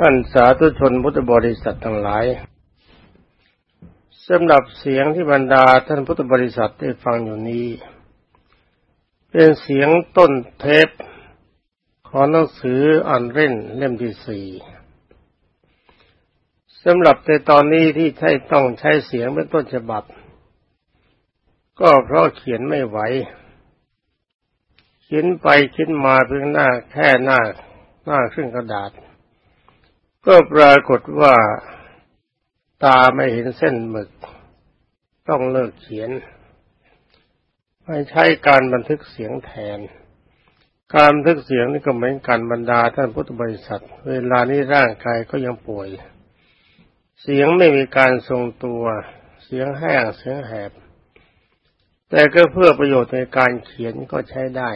ท่านสาธุชนพุทธบริษัททั้งหลายสำหรับเสียงที่บรรดาท่านพุทธบริษัทได้ฟังอยู่นี้ เป็นเสียงต้นเทปของหนังสืออ่านเร่นเล่มที่สี่สำหรับในตอนนี้ที่ใช้ต้องใช้เสียงเป็นต้นฉบับ ก็เพราะเขียนไม่ไหว เขียนไปคิดมาเพียงหน้าแค่หน้าหน้าครึ่งกระดาษ ก็ปรากฏว่าตาไม่เห็นเส้นหมึก ต้องเลิกเขียน ไม่ใช้การบันทึกเสียงแทน การบันทึกเสียงนี่ก็เหมือนกันบรรดาท่านพุทธบริษัท เวลานี้ร่างกายก็ยังป่วย เสียงไม่มีการทรงตัว เสียงแห้งเสียงแหบ แต่ก็เพื่อประโยชน์ในการเขียนก็ใช้ได้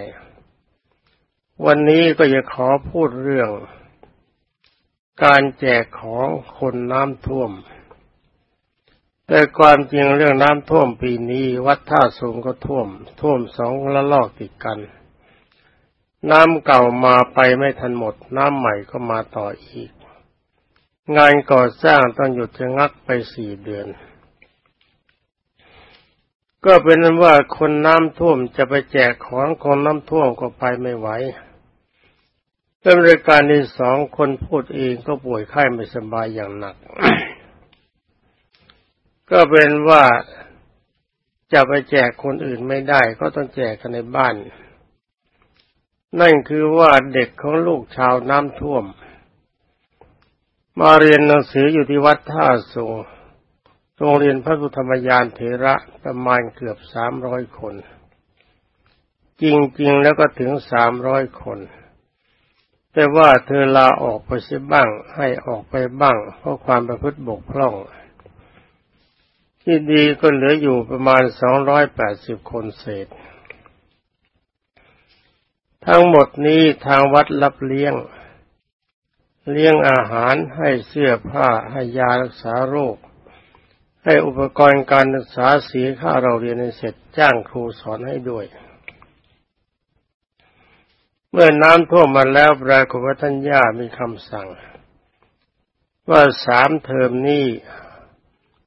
วันนี้ก็จะขอพูดเรื่อง การแจกของคนน้ำท่วม แต่ความจริงเรื่องน้ำท่วมปีนี้วัดท่าสูงก็ท่วม ท่วมสองละลอกติดกัน น้ำเก่ามาไปไม่ทันหมด น้ำใหม่ก็มาต่ออีก งานก่อสร้างต้องหยุดชะงักไปสี่เดือน ก็เป็นนั้นว่าคนน้ำท่วมจะไปแจกของคนน้ำท่วมก็ไปไม่ไหว เป็นรายการที่สองคนพูดเองก็ป่วยไข้ไม่สบายอย่างหนัก ก็เป็นว่าจะไปแจกคนอื่นไม่ได้ ก็ต้องแจกกันในบ้าน นั่นคือว่าเด็กของลูกชาวน้ำท่วม มาเรียนหนังสืออยู่ที่วัดท่าสูงโรงเรียนพระสุธรรมยานเถระประมาณเกือบสามร้อยคน จริงๆแล้วก็ถึงสามร้อยคน แต่ว่าเธอลาออกไปเสียบ้าง ให้ออกไปบ้าง เพราะความประพฤติบกพร่อง ที่ดีก็เหลืออยู่ประมาณสองร้อยแปดสิบคนเศษ ทั้งหมดนี้ทางวัดรับเลี้ยง เลี้ยงอาหารให้เสื้อผ้าให้ยารักษาโรค ให้อุปกรณ์การศึกษาสีค่าเราเรียนในเสร็จจ้างครูสอนให้ด้วย เมื่อน้ำท่วมมาแล้วปรากฏว่าท่านย่ามีคำสั่ง ว่าสามเทอมนี้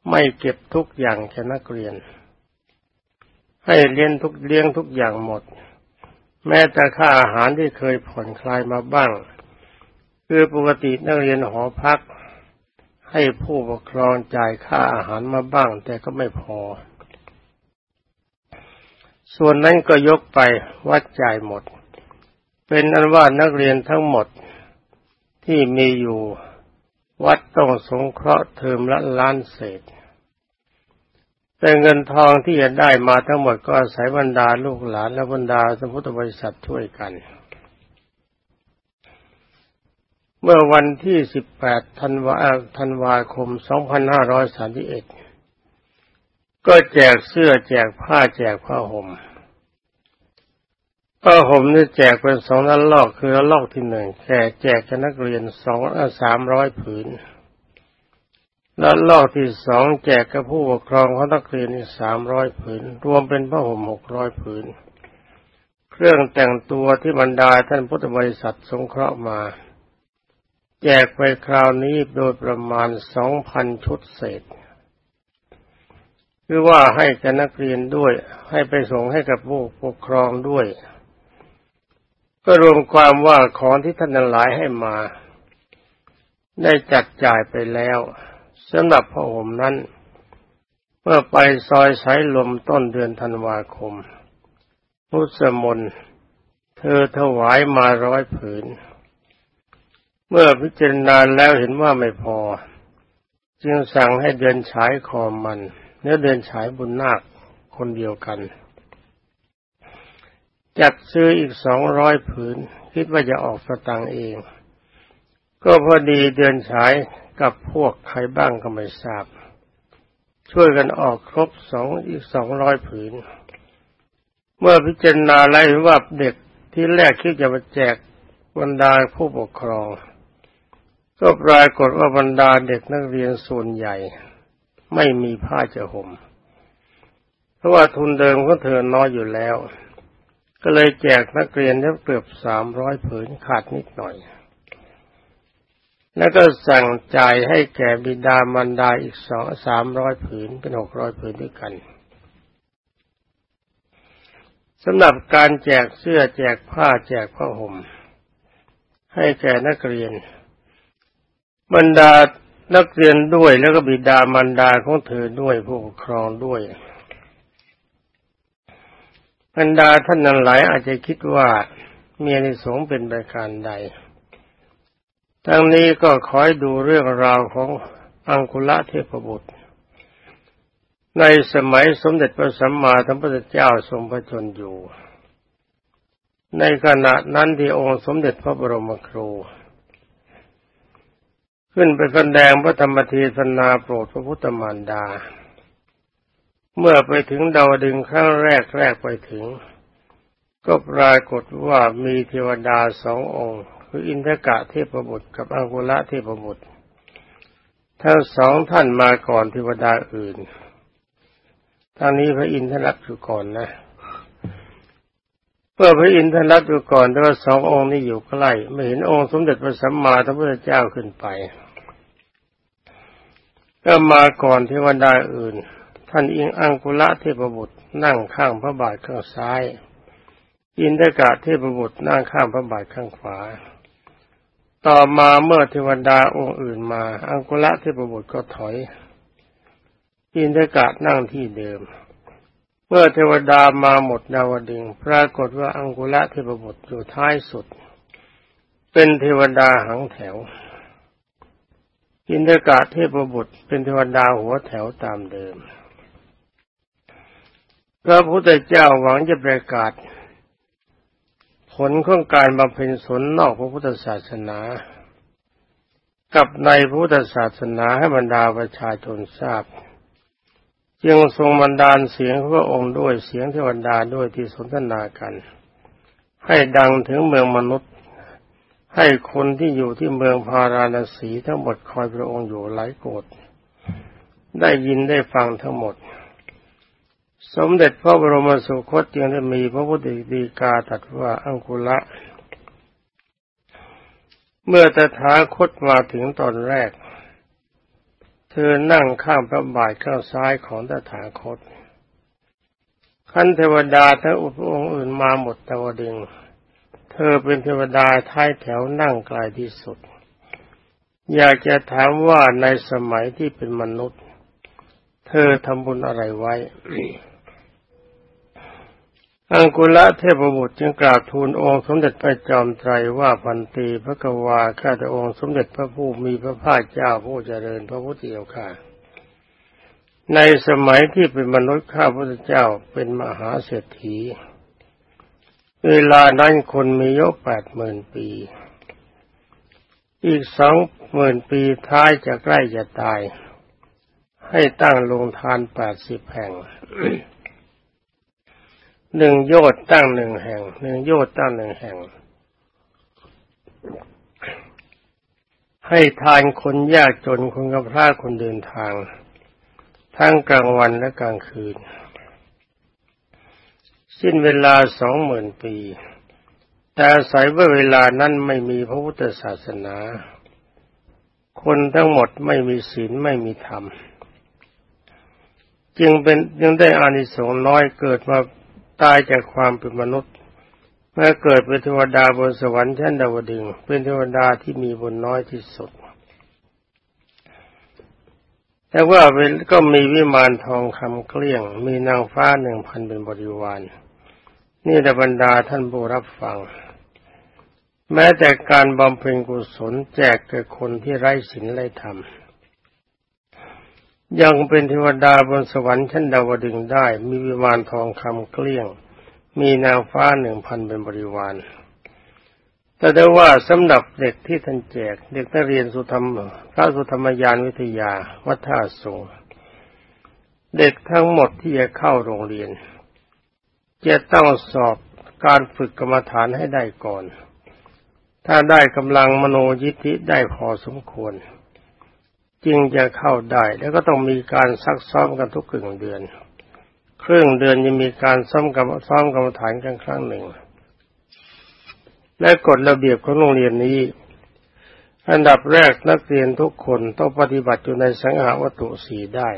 ไม่เก็บทุกอย่างแค่นักเรียน ให้เลี้ยงทุกเลี้ยงทุกอย่างหมด แม้แต่ค่าอาหารที่เคยผ่อนคลายมาบ้าง คือปกตินักเรียนหอพัก ให้ผู้ปกครองจ่ายค่าอาหารมาบ้าง แต่ก็ไม่พอ ส่วนนั้นก็ยกไปวัดจ่ายหมด เป็นอันว่านักเรียนทั้งหมดที่มีอยู่ วัดต้องสงเคราะห์เทอมละล้านเศษ แต่เงินทองที่จะได้มาทั้งหมดก็อาศัยบรรดาลูกหลานและบรรดาสมุทรบริษัทช่วยกัน เมื่อวันที่ 18 ธันวาธันวาคม 2531 ก็แจกเสื้อแจกผ้าแจกผ้าห่ม ผ้าห่มนี่แจกเป็นสองนัลอกคือนัลอกที่หนึ่งแก่แจกกับนักเรียนสองสามร้อยผืนแล้วลอกที่สองแจกกับผู้ปกครองของนักเรียนอีกสามร้อยผืน รวมเป็นผ้าห่มหกร้อยผืน เครื่องแต่งตัวที่บรรดาท่านพุทธบริษัทสงเคราะห์มา แจกไปคราวนี้โดยประมาณสองพันชุดเศษคือว่าให้กับนักเรียนด้วย ให้ไปส่งให้กับผู้ปกครองด้วย ก็รวมความว่าของที่ท่านหลายให้มา ได้จัดจ่ายไปแล้วสำหรับพระห่มนั้น เมื่อไปซอยสายลมต้นเดือนธันวาคม พุทธมนเธอถวายมาร้อยผืน เมื่อพิจารณาแล้วเห็นว่าไม่พอ จึงสั่งให้เดินฉายคอมัน เนื้อเดินฉายบุญนาคคนเดียวกัน จัดซื้ออีกสองร้อยผืน คิดว่าจะออกสตังเอง ก็พอดีเดินฉายกับพวกใครบ้างก็ไม่ทราบ ช่วยกันออกครบสองอีกสองร้อยผืน เมื่อพิจารณาแล้วเห็นว่าเด็กที่แรกคิดจะมาแจกบรรดาผู้ปกครอง ก็ปรากฏว่าบรรดาเด็กนักเรียนส่วนใหญ่ ไม่มีผ้าจะห่ม เพราะว่าทุนเดิมของเธอน้อยอยู่แล้ว ก็เลยแจกนักเรียนได้เกือบสามร้อยผืนขาดนิดหน่อย แล้วก็สั่งจ่ายให้แก่บิดามารดาอีกสองสามร้อยผืนเป็นหกร้อยผืนด้วยกันสำหรับการแจกเสื้อแจกผ้าแจกผ้าห่มให้แก่นักเรียน บรรดานักเรียนด้วยแล้วก็บิดามารดาของเธอด้วยผู้ปกครองด้วย บรรดาท่านนั้นหลายอาจจะคิดว่าเมียในสงเป็นประการใด ทั้งนี้ก็คอยดูเรื่องราวของอังคุละเทพบุตร ในสมัยสมเด็จพระสัมมาสัมพุทธเจ้าทรงพระชนอยู่ ในขณะนั้นที่องค์สมเด็จพระบรมครู ขึ้นไปแสดงพระธรรมเทศนาโปรดพระพุทธมารดา เมื่อไปถึงดาวดึงครั้งแรกแรกไปถึง ก็ปรากฏว่ามีเทวดาสององค์ คืออินทกะเทพบุตรกับอังกุละเทพบุตรทั้งสองท่านมาก่อนเทวดาอื่นทางนี้พระอินทร์รับอยู่ก่อนนะเมื่อพระอินทร์รับอยู่ก่อนแต่ว่าสององค์นี้อยู่ใกล้ไม่เห็นองค์สมเด็จพระสัมมาสัมพุทธเจ้าขึ้นไป ก็มาก่อนเทวดาอื่น ท่านอิงอังกุละเทพบุตรนั่งข้างพระบาทข้างซ้าย อินทกะเทพบุตรนั่งข้างพระบาทข้างขวา ต่อมาเมื่อเทวดาองค์อื่นมา อังกุละเทพบุตรก็ถอย อินทกะนั่งที่เดิม เมื่อเทวดามาหมดดาวดึงปรากฏว่าอังกุละเทพบุตรอยู่ท้ายสุด เป็นเทวดาหังแถว อินทกะเทพบุตรเป็นเทวดาหัวแถวตามเดิม พระพุทธเจ้าหวังจะประกาศ ผลของการบำเพ็ญสนนอกพระพุทธศาสนา กับในพระพุทธศาสนาให้บรรดาประชาชนทราบ จึงทรงบันดาลเสียงพระองค์ด้วยเสียงเทวดาด้วยที่สนทนากัน ให้ดังถึงเมืองมนุษย์ ให้คนที่อยู่ที่เมืองพาราณสีทั้งหมดคอยพระองค์อยู่หลายโกรธได้ยินได้ฟังทั้งหมด สมเด็จพระบรมสุคตจึงได้มีพระพุทธดีกาตรัสว่าอังคุละ เมื่อตถาคตมาถึงตอนแรก เธอนั่งข้างพระบาทข้างซ้ายของตถาคตขันเทวดาทั้งอุปองค์อื่นมาหมดตวดึง เธอเป็นเทวดาท้ายแถวนั่งไกลที่สุด อยากจะถามว่าในสมัยที่เป็นมนุษย์ เธอทำบุญอะไรไว้ อังกุละเทพบุตรจึงกราบทูลองค์สมเด็จพระจอมไตรว่าพันตีพระกวาข้าแต่องค์สมเด็จพระผู้มีพระภาคเจ้าผู้เจริญพระพุทธเจ้าค่ะ ในสมัยที่เป็นมนุษย์ข้าพระเจ้าเป็นมหาเศรษฐี เวลานั้นคนมียกแปดหมื่นปี อีกสองหมื่นปีท้ายจะใกล้จะตาย ให้ตั้งลงทานแปดสิบแห่ง หนึ่งโยชตั้งหนึ่งแห่ง หนึ่งโยชตั้งหนึ่งแห่ง ให้ทานคนยากจนคนกับพระคนเดินทาง ทั้งกลางวันและกลางคืน สิ้นเวลาสองหมื่นปี แต่อาศัยว่าเวลานั้นไม่มีพระพุทธศาสนา คนทั้งหมดไม่มีศีลไม่มีธรรม จึงเป็นยังได้อานิสงส์น้อยเกิดมา ตายจากความเป็นมนุษย์เมื่อเกิดเป็นเทวดาบนสวรรค์ชั้นดาวดึงเป็นเทวดาที่มีบุญน้อยที่สุด แต่ว่าเป็นก็มีวิมานทองคำเกลี้ยง มีนางฟ้าหนึ่งพันเป็นบริวาร นี่แหละบรรดาท่านผู้รับฟัง แม้แต่การบำเพ็ญกุศลแจกแก่คนที่ไร้ศีลไร้ธรรม ยังเป็นเทวดาบนสวรรค์ชั้นดาวดึงได้ มีวิมานทองคำเกลี้ยง มีนางฟ้าหนึ่งพันเป็นบริวาร แต่ได้ว่าสำหรับเด็กที่ท่านแจก เด็กนักเรียนสุธรรมพระสุธรรมยานวิทยาวัฒนาสงเด็กทั้งหมดที่จะเข้าโรงเรียน จะต้องสอบการฝึกกรรมฐานให้ได้ก่อน ถ้าได้กำลังมโนยิทธิได้พอสมควร จึงจะเข้าได้ แล้วก็ต้องมีการซักซ้อมกันทุกครึ่งเดือน ครึ่งเดือนจะมีการซ้อมกับซ้อมกรรมฐานกันครั้งหนึ่ง และกฎระเบียบของโรงเรียนนี้ อันดับแรกนักเรียนทุกคนต้องปฏิบัติอยู่ในสังหาวัตถุสีได้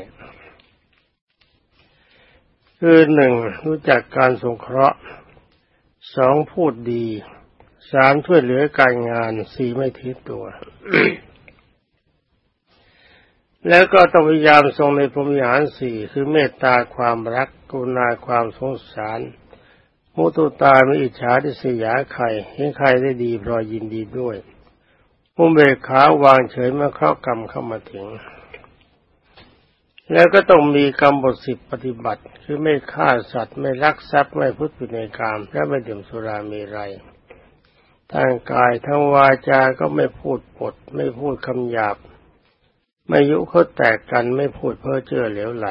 คือหนึ่งรู้จักการสงเคราะห์สองพูดดีสามช่วยเหลือการงานสี่ไม่ทิ้ตัว แล้วก็ต้องพยายามทรงในพรหมิหารสี่คือเมตตาความรักกรุณาความสงสาร มุตุตาไม่อิจฉาทิสยาใครเห็นใครได้ดีพรอยยินดีด้วยมุเบกขาวางเฉยเมื่อเคราะกรรมเข้ามาถึง แล้วก็ต้องมีกรรมบทสิบปฏิบัติ คือไม่ฆ่าสัตว์ไม่ลักทรัพย์ไม่พุทธิในกามและไม่ดื่มสุรามีไรทางกายทางวาจาก็ไม่พูดปด ไม่พูดคำหยาบ ไม่ยุเขาแตกกันไม่พูดเพ้อเจ้อเหลวไหล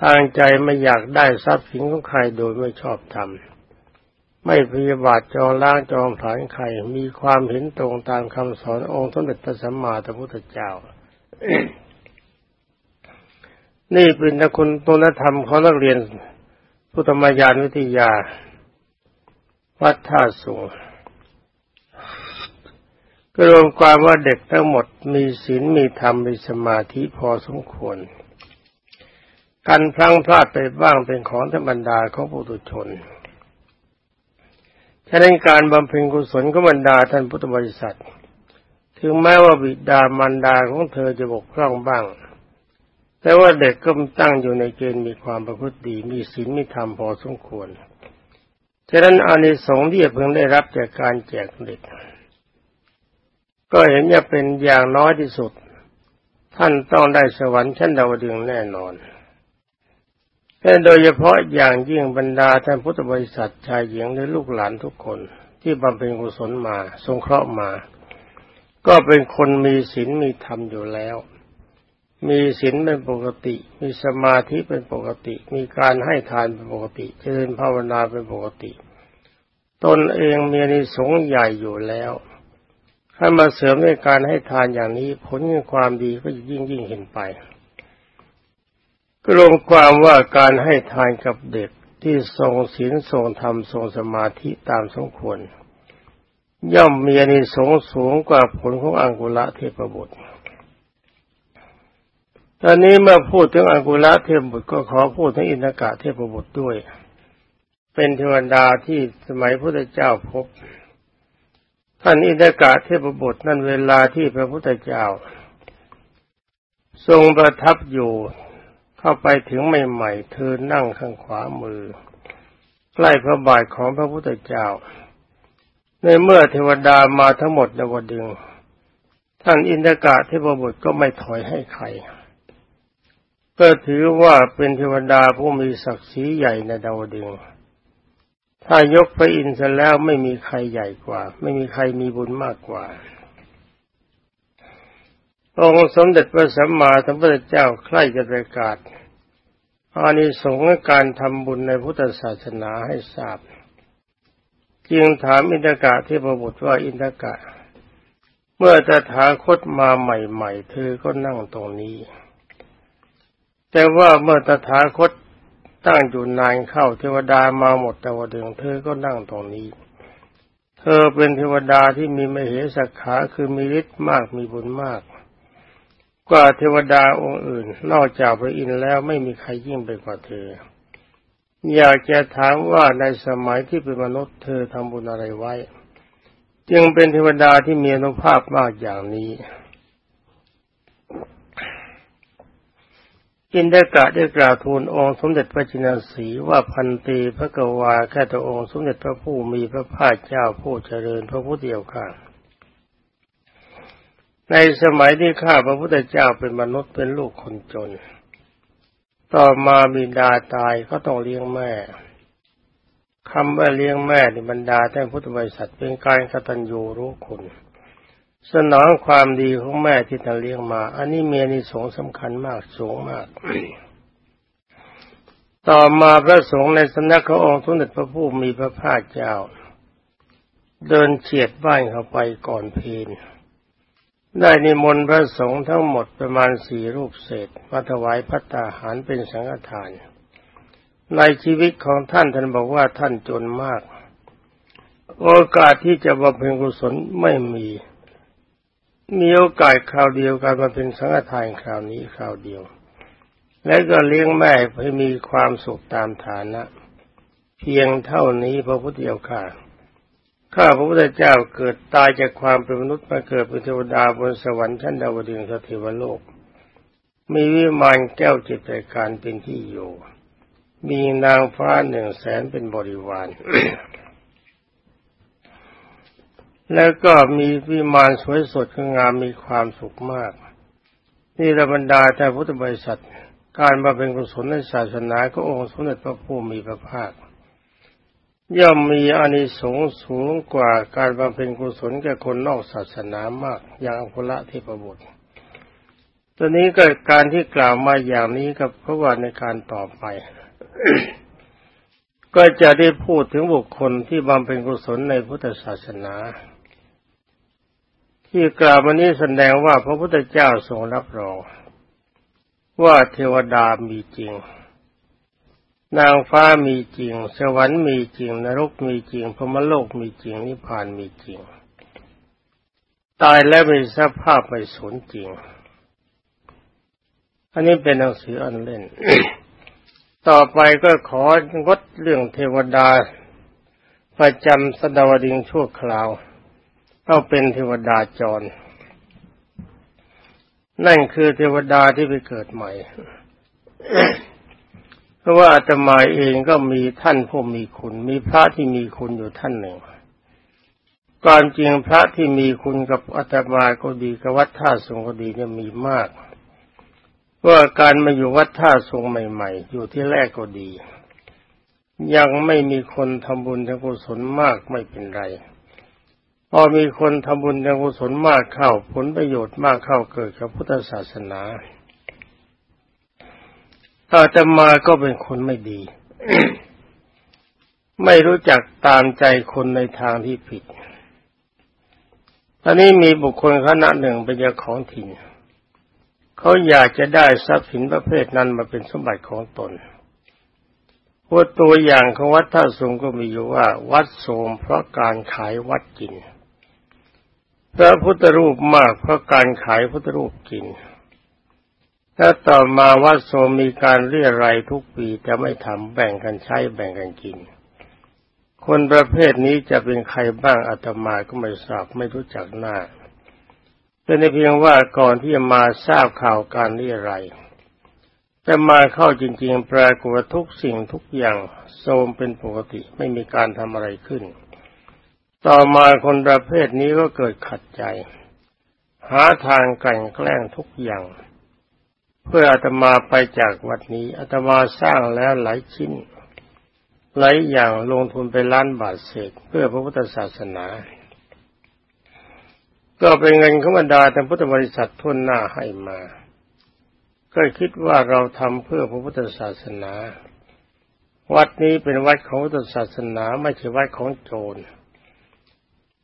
ทางใจไม่อยากได้ทรัพย์สินของใครโดยไม่ชอบทำไม่พยาบาทจองล้างจองผลาญใครมีความเห็นตรงตามคำสอนองค์สมเด็จพระสัมมาสัมพุทธเจ้า นี่เป็นนักคุณตุนธรรมของนักเรียนพุทธมายานวิทยา วัดท่าสูง รวมความว่าเด็กทั้งหมดมีศีลมีธรรมมีสมาธิพอสมควร การพลั้งพลาดไปบ้างเป็นของธรรมดาของปุถุชนฉะนั้นการบำเพ็ญกุศลก็บรรดาท่านพุทธบริษัท ถึงแม้ว่าบิดามารดาของเธอจะบกพร่องบ้าง แต่ว่าเด็กก็ตั้งอยู่ในเกณฑ์มีความประพฤติดี มีศีลมีธรรมพอสมควร ฉะนั้นอานิสงส์ที่เพิ่งได้รับจากการแจกเด็ก ก็เห็นจะเป็นอย่างน้อยที่สุด ท่านต้องได้สวรรค์ชั้นดาวดึงแน่นอนแต่โดยเฉพาะอย่างยิ่งบรรดาท่านพุทธบริษัทชายหญิงและลูกหลานทุกคน ที่บำเพ็ญกุศลมา สงเคราะห์มา ก็เป็นคนมีศีลมีธรรมอยู่แล้ว มีศีลเป็นปกติ มีสมาธิเป็นปกติ มีการให้ทานเป็นปกติ เจริญภาวนาเป็นปกติ ตนเองมีนิสงส์ใหญ่อยู่แล้ว ถ้ามาเสริมในการให้ทานอย่างนี้ ผลของความดีก็จะยิ่งยิ่งเห็นไป ก็รวมความว่าการให้ทานกับเด็กที่ทรงศีลทรงธรรมทรงสมาธิตามสมควร ย่อมมีนิสงส์สูงกว่าผลของอังกุละเทพบุตรตอนนี้เมื่อพูดถึงอังกุละเทพบุตรก็ขอพูดถึงอินทกะเทพบุตรด้วย เป็นเทวดาที่สมัยพระเจ้าพบ ท่านอินทกะเทพบุตรนั่นเวลาที่พระพุทธเจ้า ทรงประทับอยู่เข้าไปถึงใหม่ๆเธอนั่งข้างขวามือ ใกล้พระบาทของพระพุทธเจ้า ในเมื่อเทวดามาทั้งหมดในวันดึง ท่านอินทกะเทพบุตรก็ไม่ถอยให้ใคร ก็ถือว่าเป็นเทวดาผู้มีศักดิ์ศรีใหญ่ในดาวดึง ถ้ายกพระอินทร์แล้วไม่มีใครใหญ่กว่า ไม่มีใครมีบุญมากกว่าองค์สมเด็จพระสัมมาสัมพุทธเจ้าใคร่จะประกาศอานิสงส์การทำบุญในพุทธศาสนาให้ทราบจึงถามอินทกะเทพบุตรว่าอินทกะ เมื่อตถาคตมาใหม่ ๆ เธอก็นั่งตรงนี้ แต่ว่าเมื่อตถาคต ตั้งอยู่นานเข้าเทวดามาหมดแต่ว่าเดิงเธอก็นั่งตรงนี้ เธอเป็นเทวดาที่มีมเหสักขาคือมีฤทธิ์มากมีบุญมาก กว่าเทวดาองค์อื่น นอกจากพระอินทร์แล้วไม่มีใครยิ่งไปกว่าเธอ อยากจะถามว่าในสมัยที่เป็นมนุษย์เธอทำบุญอะไรไว้ จึงเป็นเทวดาที่มีอนุภาพมากอย่างนี้ จินได้กะได้กล่าวทูลองค์สมเด็จพระจินสีว่าพันตีพระกวาแค่ตัวองค์สมเด็จพระผู้มีพระภาคเจ้าผู้เจริญพระพุทธเดียวข้าในสมัยที่ข้าพระพุทธเจ้าเป็นมนุษย์เป็นลูกคนจน ต่อมาบิดาตายก็ต้องเลี้ยงแม่คำว่าเลี้ยงแม่ในบรรดาท่านพุทธบริษัทเป็นการกตัญญูรู้คุณ สนองความดีของแม่ที่ท่านเลี้ยงมา อันนี้มีอนิสงส์สำคัญมากสูงมาก ต่อมาพระสงฆ์ในสำนักขององค์สมเด็จพระผู้มีพระภาคเจ้า เดินเฉียดบ้านเข้าไปก่อนเพลได้นิมนต์พระสงฆ์ทั้งหมดประมาณสี่รูปเศษมาถวายพัตตาหารเป็นสังฆทาน ในชีวิตของท่านท่านบอกว่าท่านจนมาก โอกาสที่จะบำเพ็ญกุศลไม่มี มีโอกาสคราวเดียวกันมาเป็นสังฆทานคราวนี้คราวเดียว และก็เลี้ยงแม่ให้มีความสุขตามฐานะ เพียงเท่านี้พระพุทธเจ้าค่ะข้าพระพุทธเจ้าเกิดตายจากความเป็นมนุษย์มาเกิดเป็นเทวดาบนสวรรค์ชั้นดาวดึงสถิวโลก มีวิมานแก้วจิตใจการเป็นที่อยู่ มีนางฟ้าหนึ่งแสนเป็นบริวาร แล้วก็มีวิมานสวยสดงามมีความสุขมาก นี่ระบรรดาแต่พุทธบริษัท การมาเป็นกุศลในศาสนาก็องค์สมเด็จพระผู้มีพระภาค ย่อมมีอานิสงส์สูงกว่าการบำเพ็ญกุศลแก่คนนอกศาสนามาก อย่างอัคุละเทพบุตรตอนนี้ก็การที่กล่าวมาอย่างนี้กับเพราะว่าในการต่อไป ก็จะได้พูดถึงบุคคลที่บำเพ็ญกุศลในพุทธศาสนา ที่กล่าวมานี้แสดงว่าพระพุทธเจ้าทรงรับรอง ว่าเทวดามีจริง นางฟ้ามีจริง สวรรค์มีจริง นรกมีจริงพมโลกมีจริง นิพพานมีจริง ตายแล้วมีสภาพไม่สูญจริง อันนี้เป็นหนังสืออันเล่น ต่อไปก็ของดเรื่องเทวดา ประจำสดาวดิงชั่วคราว เอาเป็นเทวดาจร นั่นคือเทวดาที่ไปเกิดใหม่ เพราะว่าอาตมาเองก็มีท่านผู้มีคุณ มีพระที่มีคุณอยู่ท่านหนึ่งก่อนจริงพระที่มีคุณกับอาตมาก็ดีกับวัดท่าทรงก็ดีเนี่ยมีมากว่าการมาอยู่วัดท่าทรงใหม่ ๆ อยู่ที่แรกก็ดี ยังไม่มีคนทำบุญทำกุศลมากไม่เป็นไร พอมีคนทำบุญทำกุศลมากเข้า ผลประโยชน์มากเข้าเกิดกับพุทธศาสนาอาตมาก็เป็นคนไม่ดี ไม่รู้จักตามใจคนในทางที่ผิดตอนนี้มีบุคคลคณะหนึ่งเป็นเจ้าของถิ่น เขาอยากจะได้ทรัพย์สินประเภทนั้นมาเป็นสมบัติของตนพวตัวอย่างของวัดท่าสงก็มีอยู่ว่า วัดโสมเพราะการขายวัดกิน พระพุทธรูปมากเพราะการขายพุทธรูปกินถ้าต่อมาวัดโสมมีการเรียรายทุกปีจะไม่ทำแบ่งกันใช้แบ่งกันกิน คนประเภทนี้จะเป็นใครบ้างอาตมาก็ไม่ทราบไม่รู้จักหน้าแต่ในเพียงว่าก่อนที่จะมาทราบข่าวการเรียรายแต่มาเข้าจริง ๆ ปรากฏทุกสิ่งทุกอย่างโทมเป็นปกติไม่มีการทำอะไรขึ้น ต่อมาคนประเภทนี้ก็เกิดขัดใจ หาทางกันแกล้งทุกอย่าง เพื่ออาตมาไปจากวัดนี้อาตมาสร้างแล้วหลายชิ้น หลายอย่างลงทุนไปล้านบาทเศษเพื่อพระพุทธศาสนา ก็เป็นเงินขบรรดาแต่พุทธบริษัททุนหน้าให้มา ก็คิดว่าเราทำเพื่อพระพุทธศาสนา วัดนี้เป็นวัดของพุทธศาสนาไม่ใช่วัดของโจร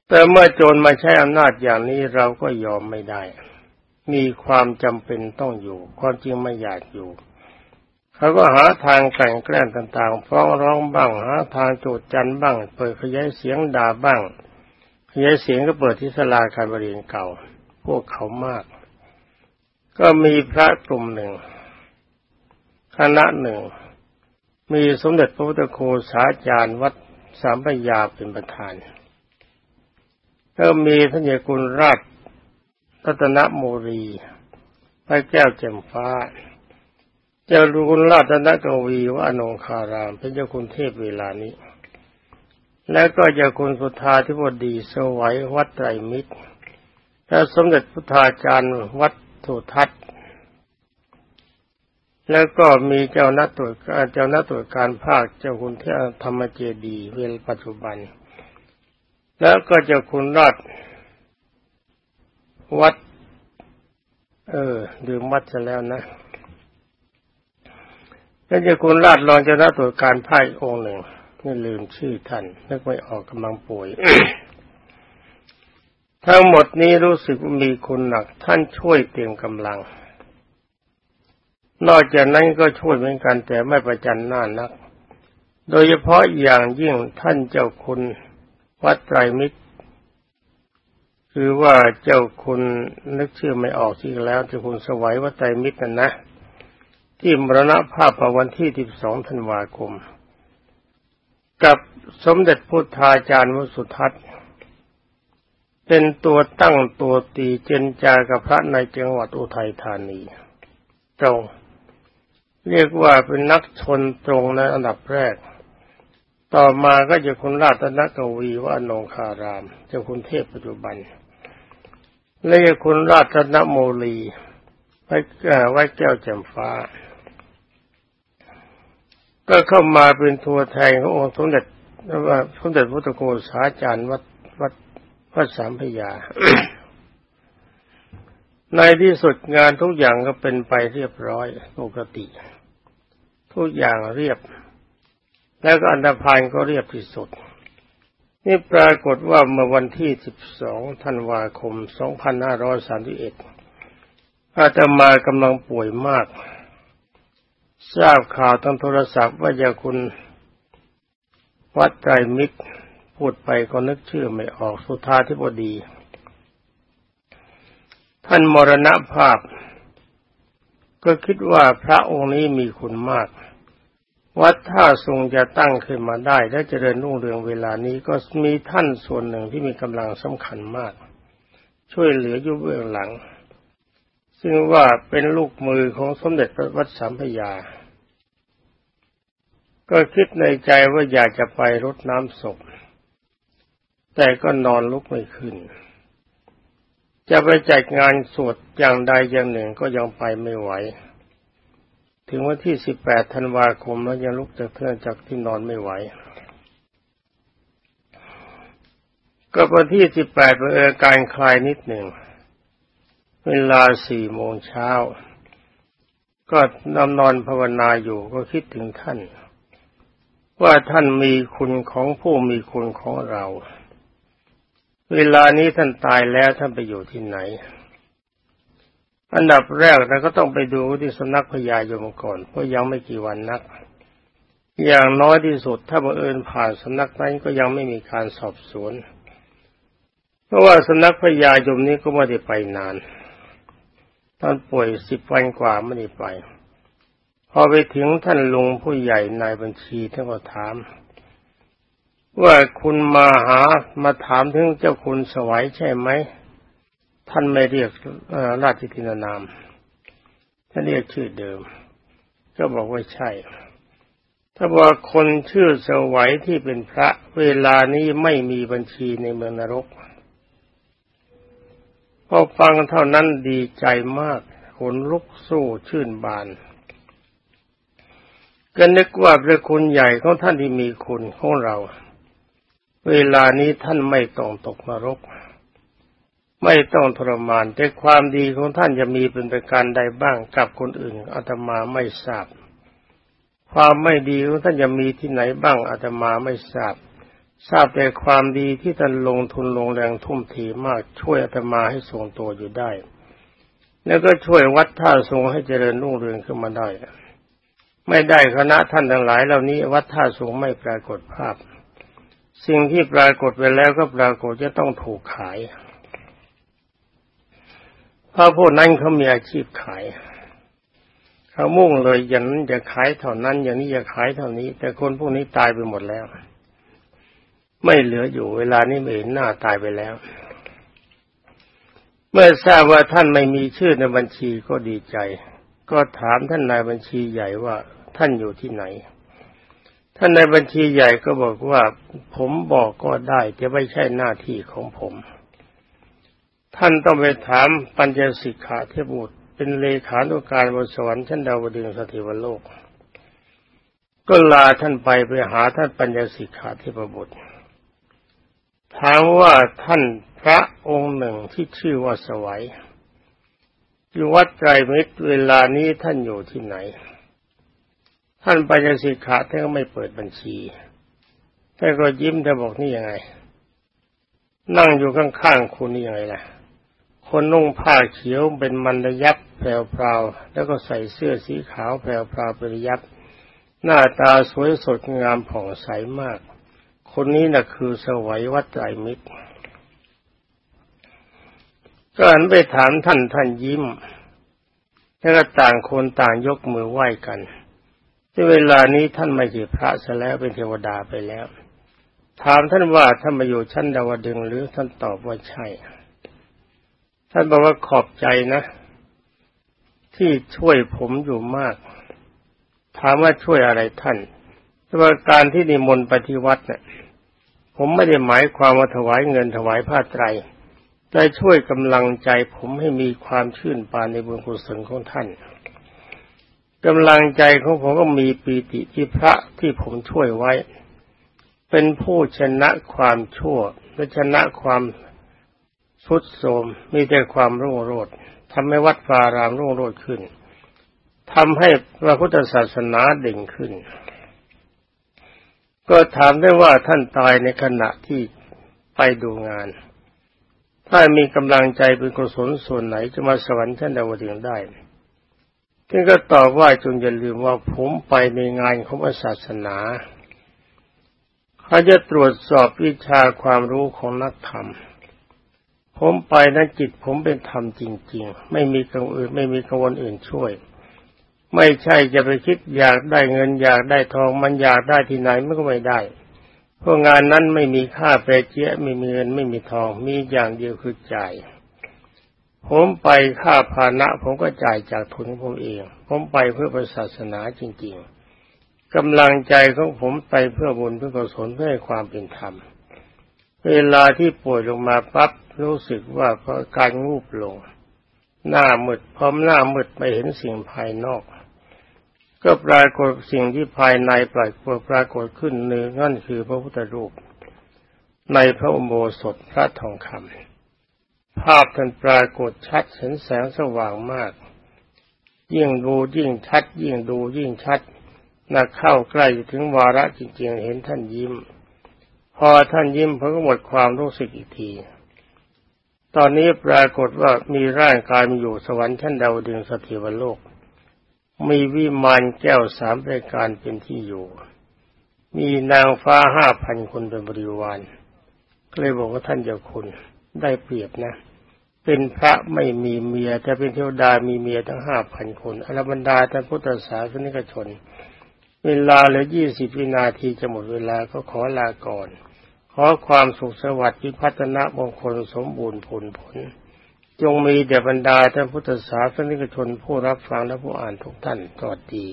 แต่เมื่อโจรมาใช้อำนาจอย่างนี้เราก็ยอมไม่ได้ มีความจำเป็นต้องอยู่ ความจริงไม่อยากอยู่ เขาก็หาทางแต่งแกล้งต่างๆ ฟ้องร้องบ้าง หาทางโจดจันบ้าง เปิดขยายเสียงด่าบ้าง ขยายเสียงก็เปิดที่สลาการบริเวณเก่า พวกเขามาก ก็มีพระกลุ่มหนึ่ง คณะหนึ่ง มีสมเด็จพระพุทธโฆษาจารย์วัดสามพยาเป็นประธาน แล้วมีท่านเยกุลราชรัตนโมรีพระแก้วแจ่มฟ้า เจ้าลุนราชรัตนกวีว่านงคาราม เป็นเจ้าคุณเทพเวลานี้ และก็เจ้าคุณสุธาธิบดีสวัยวัดไตรมิตรและสมเด็จพุทธาจารย์วัดสุทัศน์แล้วก็มีเจ้าหน้าตรวจเจ้าหน้าตรวจการภาคเจ้าคุณเทพธรรมเจดีเวลปัจจุบัน แล้วก็เจ้าคุณราชวัด เออดื่มวัดซะแล้วนะนั่นจะคุณราชรองจ้าหน้าตรวจการไพ่องค์หนึ่งนี่ลืมชื่อท่านนึกไม่ออกกำลังป่วยทั้งหมดนี้รู้สึกมีคุณหนัก ท่านช่วยเตรียมกำลัง นอกจากนั้นก็ช่วยเหมือนกันแต่ไม่ประจันหน้านัก โดยเฉพาะอย่างยิ่งท่านเจ้าคุณ วัดไตรมิตร คือว่าเจ้าคุณนึกชื่อไม่ออกที่แล้วเจ้าคุณสวัยวัตไตรมิตรนะที่มรณภาพวันที่ 12 ธันวาคม กับสมเด็จพุทธาจารย์วสุทัศน์ เป็นตัวตั้งตัวตีเจนจากับพระในจังหวัดอุทัยธานี ตรง เรียกว่าเป็นนักชนตรงในอันดับแรก ต่อมาก็จะคุณราชนกวีว่านงคาราม เจ้าคุณเทพปัจจุบัน และจะคุณราชนโมลีไว้ไว้แก้วแจ่มฟ้า ก็เข้ามาเป็นตัวแทนขององค์สมเด็จว่าสมเด็จพระตะโกสาจารย์วัดวัดวัดสามพยา ในที่สุดงานทุกอย่างก็เป็นไปเรียบร้อยปกติ ทุกอย่างเรียบ แล้วก็อันดาพานก็เรียบที่สุด นี่ปรากฏว่าเมื่อวันที่ 12 ธันวาคม 2531 อาตมากำลังป่วยมาก ทราบข่าวทางโทรศัพท์ว่าจะคุณวัดไตรมิตร พูดไปก็นึกชื่อไม่ออกสุธาธิบดี ท่านมรณภาพ ก็คิดว่าพระองค์นี้มีคุณมาก วัดท่าทรงจะตั้งขึ้นมาได้ และเจริญรุ่งเรืองเวลานี้ก็มีท่านส่วนหนึ่งที่มีกำลังสำคัญมาก ช่วยเหลืออยู่เบื้องหลัง ซึ่งว่าเป็นลูกมือของสมเด็จพระวัดสัมพยา ก็คิดในใจว่าอยากจะไปรดน้ำศพ แต่ก็นอนลุกไม่ขึ้น จะไปจัดงานสวดอย่างใดอย่างหนึ่งก็ยังไปไม่ไหว ถึงวันที่สิบแปดธันวาคมแล้วยังลุกจากเทือนจากที่นอนไม่ไหว ก็วันที่สิบแปดเป็นอาการคลายนิดหนึ่ง เวลาสี่โมงเช้า ก็นอนนอนภาวนาอยู่ก็คิดถึงท่าน ว่าท่านมีคุณของผู้มีคุณของเรา เวลานี้ท่านตายแล้วท่านไปอยู่ที่ไหน อันดับแรกเราก็ต้องไปดูที่สนักพญายมก่อนเพราะยังไม่กี่วันนัก อย่างน้อยที่สุดถ้าบังเอิญผ่านสนักนั้นก็ยังไม่มีการสอบสวน เพราะว่าสนักพญายมนี้ก็ไม่ได้ไปนานตอนป่วยสิบวันกว่าไม่ได้ไป พอไปถึงท่านลุงผู้ใหญ่นายบัญชีท่านก็ถาม ว่าคุณมาหามาถามถึงเจ้าคุณสวัยใช่ไหม ท่านไม่เรียกราชกินานาม ท่านเรียกชื่อเดิม ก็บอกว่าใช่ ถ้าว่าคนชื่อสวัยที่เป็นพระเวลานี้ไม่มีบัญชีในเมืองนรกพอฟังเท่านั้นดีใจมากขนลุกสู้ชื่นบานก็นึกว่าพระคุณใหญ่ของท่านที่มีคุณของเรา เวลานี้ท่านไม่ต้องตกนรก ไม่ต้องทรมาน แต่ความดีของท่านจะมีเป็นประการใดบ้างกับคนอื่นอาตมาไม่ทราบ ความไม่ดีของท่านจะมีที่ไหนบ้างอาตมาไม่ทราบ ทราบแต่ความดีที่ท่านลงทุนลงแรงทุ่มเทมากช่วยอาตมาให้ทรงตัวอยู่ได้ แล้วก็ช่วยวัดท่าทรงให้เจริญรุ่งเรืองขึ้นมาได้ ไม่ได้คณะท่านทั้งหลายเหล่านี้วัดท่าสูงไม่ปรากฏภาพ สิ่งที่ปรากฏไปแล้วก็ปรากฏจะต้องถูกขาย เพราะพวกนั้นเขามีอาชีพขาย เขามุ่งเลยอย่างนั้นจะขายเท่านั้น อย่างนี้จะขายเท่านี้ แต่คนพวกนี้ตายไปหมดแล้ว ไม่เหลืออยู่เวลานี้ไม่เห็นหน้าตายไปแล้ว เมื่อทราบว่าท่านไม่มีชื่อในบัญชีก็ดีใจ ก็ถามท่านนายบัญชีใหญ่ว่าท่านอยู่ที่ไหนท่านในบัญชีใหญ่ก็บอกว่าผมบอกก็ได้จะไม่ใช่หน้าที่ของผม ท่านต้องไปถามปัญญสิกขาเทพบุตร เป็นเลขานุการบนสวรรค์ชั้นดาวดึงสถิวโลก ก็ลาท่านไปไปหาท่านปัญญสิกขาเทพบุตรถามว่าท่านพระองค์หนึ่งที่ชื่อว่าสวัยอยู่วัดไตรมิตรเวลานี้ท่านอยู่ที่ไหน ท่านปัญญสิกขาท่านก็ไม่เปิดบัญชีท่านก็ยิ้มท่านบอกนี่ยังไง นั่งอยู่ข้างๆคุณนี่ยังไงล่ะ คนนุ่งผ้าเขียวเป็นมันระยับแพรวๆแล้วก็ใส่เสื้อสีขาวแพรวๆเป็นระยับ หน้าตาสวยสดงามผ่องใสมาก คนนี้นะ่ะคือสวัยวัดไตรมิตรก็หันไปถามท่านท่านยิ้ม แล้วก็ต่างคนต่างยกมือไหว้กันในเวลานี้ท่านไม่ใช่พระซะแล้วเป็นเทวดาไปแล้ว ถามท่านว่าท่านมาอยู่ชั้นดาวดึงหรือท่านตอบว่าใช่ ท่านบอกว่าขอบใจนะ ที่ช่วยผมอยู่มาก ถามว่าช่วยอะไรท่านแต่ว่าการที่นิมนต์ปฏิวัติเนี่ยผมไม่ได้หมายความว่าถวายเงินถวายผ้าไตรได้ช่วยกำลังใจผมให้มีความชื่นปานในบุญกุศลของท่านกำลังใจของผมก็มีปีติที่พระที่ผมช่วยไว้ เป็นผู้ชนะความชั่วและชนะความ สุดโทมมีแต่ความรุ่งโรจน์ทำให้วัดฟารามรุ่งโรจน์ขึ้นทำให้พระพุทธศาสนาเด่งขึ้น ก็ถามได้ว่าท่านตายในขณะที่ไปดูงาน ถ้ามีกำลังใจเป็นกุศลส่วนไหนจะมาสวรรค์ชั้นดาวดึงได้ท่านก็ตอบว่าจงอย่าลืมว่าผมไปในงานของศาสนา เขาจะตรวจสอบวิชาความรู้ของนักธรรม ผมไปนั้นจิตผมเป็นธรรมจริง ๆ ไม่มีกังวลอื่น ไม่มีกังวลอื่นช่วย ไม่ใช่จะไปคิดอยากได้เงินอยากได้ทอง มันอยากได้ที่ไหนมันก็ไม่ได้เพราะงานนั้นไม่มีค่าแปรเจี๊ยไม่มีเงินไม่มีทองมีอย่างเดียวคือจ่ายผมไปค่าพานะผมก็จ่ายจากทุนของผมเอง ผมไปเพื่อศาสนาจริง ๆกำลังใจของผมไปเพื่อบุญเพื่อกุศลเพื่อความเป็นธรรม เวลาที่ป่วยลงมาปั๊บ รู้สึกว่าพอการงูบลง หน้ามืดพร้อมหน้ามืดไม่เห็นสิ่งภายนอก ก็ปรากฏสิ่งที่ภายในปรากฏปรากฏขึ้นหนึ่งนั่นคือพระพุทธรูป ในพระอุโบสถพระทองคำภาพท่านปรากฏชัดเห็นแสงสว่างมาก ยิ่งดูยิ่งชัด ยิ่งดูยิ่งชัดน่าเข้าใกล้ถึงวาระจริงๆ เห็นท่านยิ้ม พอท่านยิ้มผมก็หมดความรู้สึกอีกที ตอนนี้ปรากฏว่ามีร่างกายมีอยู่สวรรค์ชั้นดาวดึงสถิวโลก มีวิมานแก้วสามรายการเป็นที่อยู่ มีนางฟ้าห้าพันคนเป็นบริวารก็เลยบอกว่าท่านเจ้าคุณได้เปรียบนะ เป็นพระไม่มีเมียแต่เป็นเทวดามีเมียทั้งห้าพันคนอรบรรดาท่านพุทธศาสนิกชน เวลาเหลือยี่สิบวินาทีจะหมดเวลาก็ขอลาก่อน ขอความสุขสวัสดิ์พิพัฒนมงคลสมบูรณ์ผลผล จงมีเดบรรดาท่านพุทธศาสนิกชนผู้รับฟังและผู้อ่านทุกท่านสวัสดี